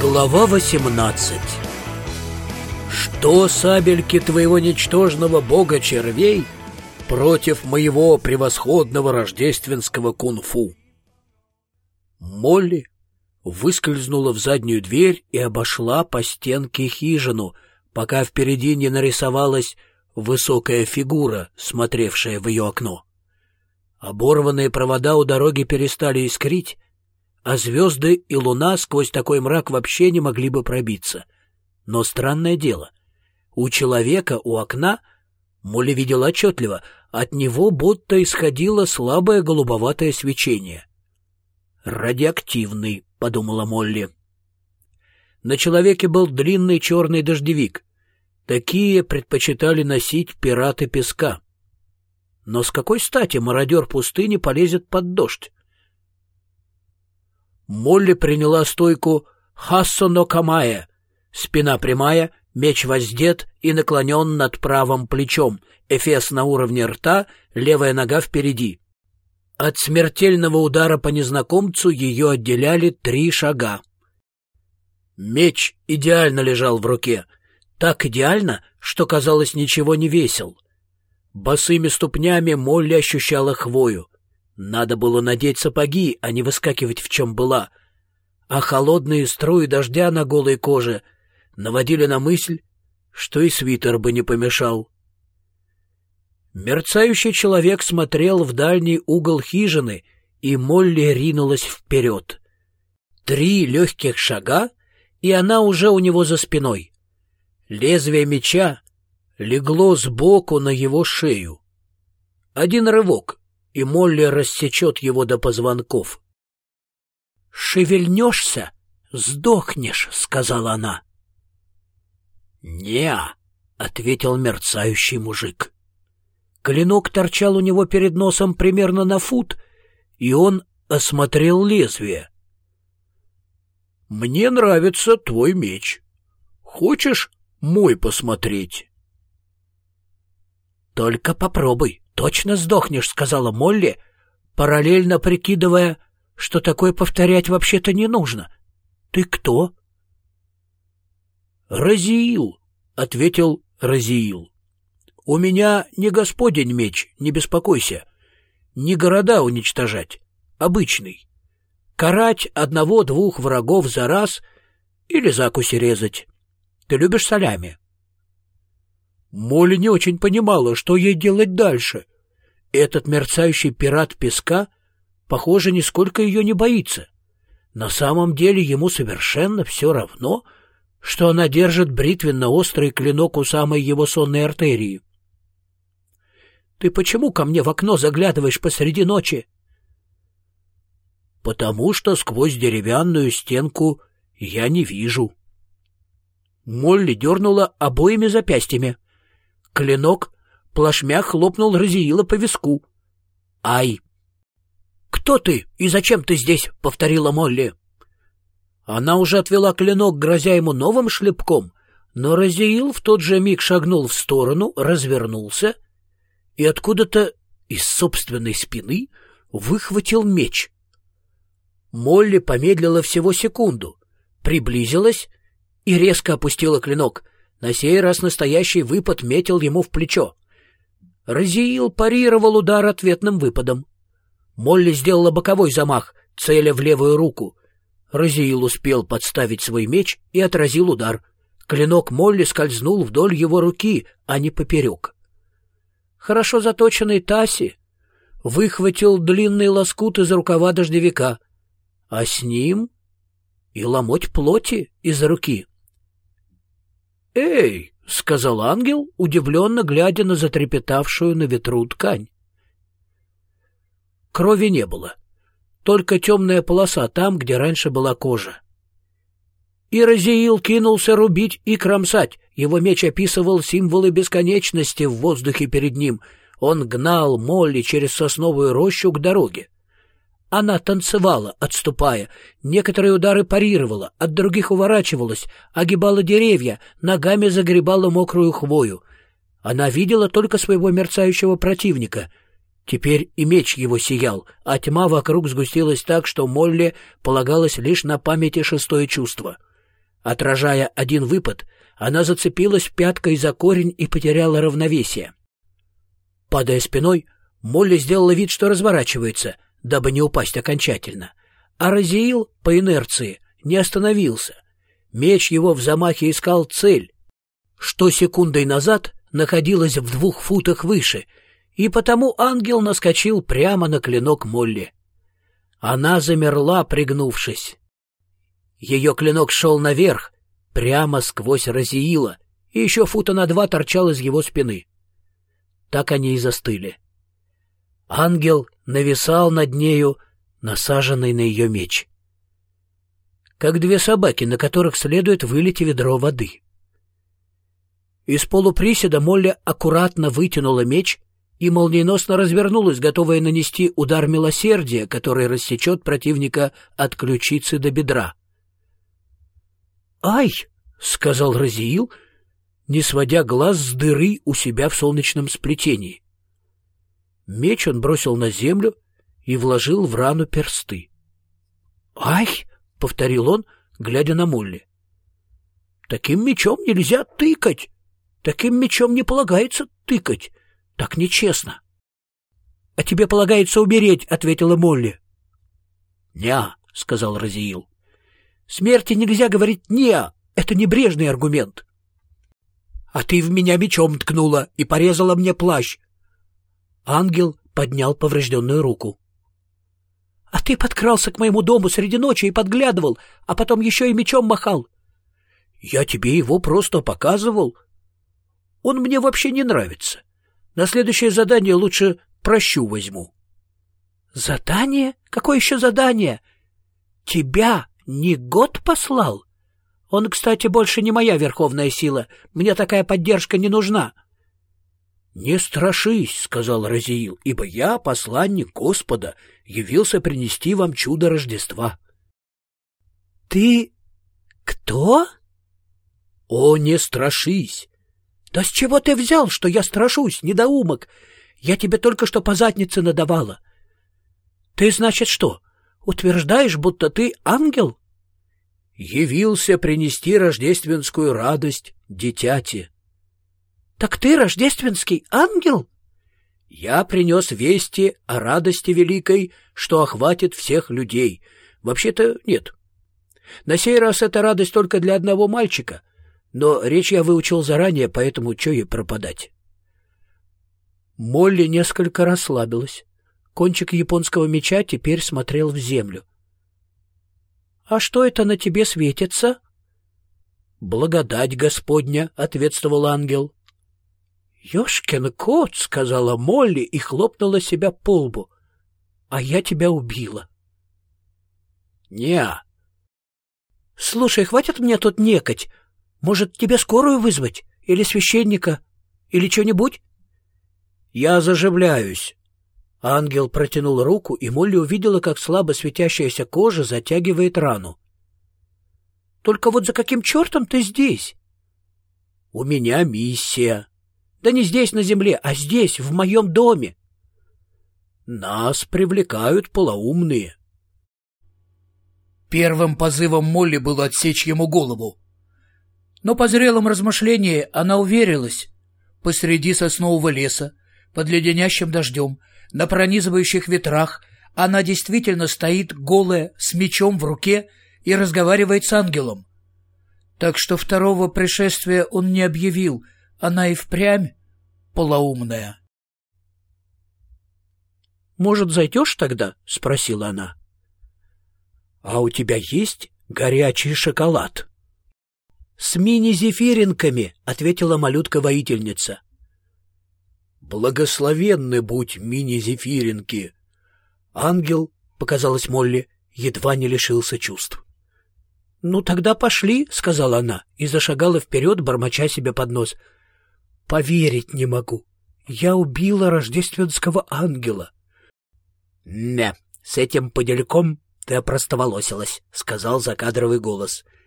Глава 18 Что сабельки твоего ничтожного бога червей против моего превосходного рождественского кунг-фу? Молли выскользнула в заднюю дверь и обошла по стенке хижину, пока впереди не нарисовалась высокая фигура, смотревшая в ее окно. Оборванные провода у дороги перестали искрить, а звезды и луна сквозь такой мрак вообще не могли бы пробиться. Но странное дело, у человека у окна Молли видел отчетливо, от него будто исходило слабое голубоватое свечение. «Радиоактивный», — подумала Молли. На человеке был длинный черный дождевик. Такие предпочитали носить пираты песка. Но с какой стати мародер пустыни полезет под дождь? Молли приняла стойку Хассоно Камая. Спина прямая, меч воздет и наклонен над правым плечом, эфес на уровне рта, левая нога впереди. От смертельного удара по незнакомцу ее отделяли три шага. Меч идеально лежал в руке, так идеально, что, казалось, ничего не весил. Босыми ступнями Молли ощущала хвою. Надо было надеть сапоги, а не выскакивать в чем была. А холодные струи дождя на голой коже наводили на мысль, что и свитер бы не помешал. Мерцающий человек смотрел в дальний угол хижины, и Молли ринулась вперед. Три легких шага, и она уже у него за спиной. Лезвие меча легло сбоку на его шею. Один рывок, и Молли рассечет его до позвонков. «Шевельнешься — сдохнешь», — сказала она. не ответил мерцающий мужик. Клинок торчал у него перед носом примерно на фут, и он осмотрел лезвие. «Мне нравится твой меч. Хочешь мой посмотреть?» «Только попробуй», точно сдохнешь», — сказала Молли, параллельно прикидывая, что такое повторять вообще-то не нужно. «Ты кто?» «Разиил», — ответил Разиил. «У меня не господень меч, не беспокойся. Не города уничтожать, обычный. Карать одного-двух врагов за раз или закуси резать. Ты любишь солями?» Молли не очень понимала, что ей делать дальше. Этот мерцающий пират песка, похоже, нисколько ее не боится. На самом деле ему совершенно все равно, что она держит бритвенно-острый клинок у самой его сонной артерии. — Ты почему ко мне в окно заглядываешь посреди ночи? — Потому что сквозь деревянную стенку я не вижу. Молли дернула обоими запястьями. Клинок плашмя хлопнул Разиила по виску. «Ай!» «Кто ты и зачем ты здесь?» — повторила Молли. Она уже отвела клинок, грозя ему новым шлепком, но Разиил в тот же миг шагнул в сторону, развернулся и откуда-то из собственной спины выхватил меч. Молли помедлила всего секунду, приблизилась и резко опустила клинок. На сей раз настоящий выпад метил ему в плечо. Разиил парировал удар ответным выпадом. Молли сделала боковой замах, целя в левую руку. Разиил успел подставить свой меч и отразил удар. Клинок Молли скользнул вдоль его руки, а не поперек. Хорошо заточенный Таси выхватил длинный лоскут из рукава дождевика, а с ним и ломоть плоти из руки. «Эй!» — сказал ангел, удивленно глядя на затрепетавшую на ветру ткань. Крови не было, только темная полоса там, где раньше была кожа. И Разиил кинулся рубить и кромсать. Его меч описывал символы бесконечности в воздухе перед ним. Он гнал Молли через сосновую рощу к дороге. Она танцевала, отступая, некоторые удары парировала, от других уворачивалась, огибала деревья, ногами загребала мокрую хвою. Она видела только своего мерцающего противника, Теперь и меч его сиял, а тьма вокруг сгустилась так, что Молли полагалось лишь на памяти шестое чувство. Отражая один выпад, она зацепилась пяткой за корень и потеряла равновесие. Падая спиной, Молли сделала вид, что разворачивается, дабы не упасть окончательно. А Разиил, по инерции, не остановился. Меч его в замахе искал цель, что секундой назад находилась в двух футах выше, и потому ангел наскочил прямо на клинок Молли. Она замерла, пригнувшись. Ее клинок шел наверх, прямо сквозь Разиила, и еще фута на два торчал из его спины. Так они и застыли. Ангел нависал над нею, насаженный на ее меч. Как две собаки, на которых следует вылить ведро воды. Из полуприседа Молли аккуратно вытянула меч и молниеносно развернулась, готовая нанести удар милосердия, который рассечет противника от ключицы до бедра. «Ай!» — сказал Разиил, не сводя глаз с дыры у себя в солнечном сплетении. Меч он бросил на землю и вложил в рану персты. «Ай!» — повторил он, глядя на Молли. «Таким мечом нельзя тыкать!» Таким мечом не полагается тыкать. Так нечестно. — А тебе полагается умереть, — ответила Молли. — Ня, — сказал Разиил. — Смерти нельзя говорить «не», это небрежный аргумент. — А ты в меня мечом ткнула и порезала мне плащ. Ангел поднял поврежденную руку. — А ты подкрался к моему дому среди ночи и подглядывал, а потом еще и мечом махал. — Я тебе его просто показывал, он мне вообще не нравится. На следующее задание лучше прощу возьму. — Задание? Какое еще задание? Тебя не год послал? Он, кстати, больше не моя верховная сила. Мне такая поддержка не нужна. — Не страшись, — сказал Разиил, — ибо я, посланник Господа, явился принести вам чудо Рождества. — Ты кто? — О, не страшись! «Да с чего ты взял, что я страшусь, недоумок? Я тебе только что по заднице надавала». «Ты, значит, что, утверждаешь, будто ты ангел?» «Явился принести рождественскую радость дитяти». «Так ты рождественский ангел?» «Я принес вести о радости великой, что охватит всех людей. Вообще-то нет. На сей раз эта радость только для одного мальчика — но речь я выучил заранее, поэтому что ей пропадать? Молли несколько расслабилась. Кончик японского меча теперь смотрел в землю. — А что это на тебе светится? — Благодать Господня, — ответствовал ангел. — Ёшкин кот, — сказала Молли и хлопнула себя по лбу. — А я тебя убила. — Не. — Слушай, хватит мне тут некать. Может, тебе скорую вызвать? Или священника? Или что-нибудь?» «Я заживляюсь». Ангел протянул руку, и Молли увидела, как слабо светящаяся кожа затягивает рану. «Только вот за каким чертом ты здесь?» «У меня миссия». «Да не здесь, на земле, а здесь, в моем доме». «Нас привлекают полоумные». Первым позывом Молли было отсечь ему голову. Но по зрелом размышлении она уверилась. Посреди соснового леса, под леденящим дождем, на пронизывающих ветрах, она действительно стоит голая, с мечом в руке и разговаривает с ангелом. Так что второго пришествия он не объявил, она и впрямь полоумная. «Может, зайдешь тогда?» — спросила она. «А у тебя есть горячий шоколад?» «С мини-зефиринками», — ответила малютка-воительница. «Благословенны будь мини-зефиринки!» Ангел, показалось Молли, едва не лишился чувств. «Ну тогда пошли», — сказала она и зашагала вперед, бормоча себе под нос. «Поверить не могу. Я убила рождественского ангела». «Не, с этим подельком ты опростоволосилась», — сказал закадровый голос. —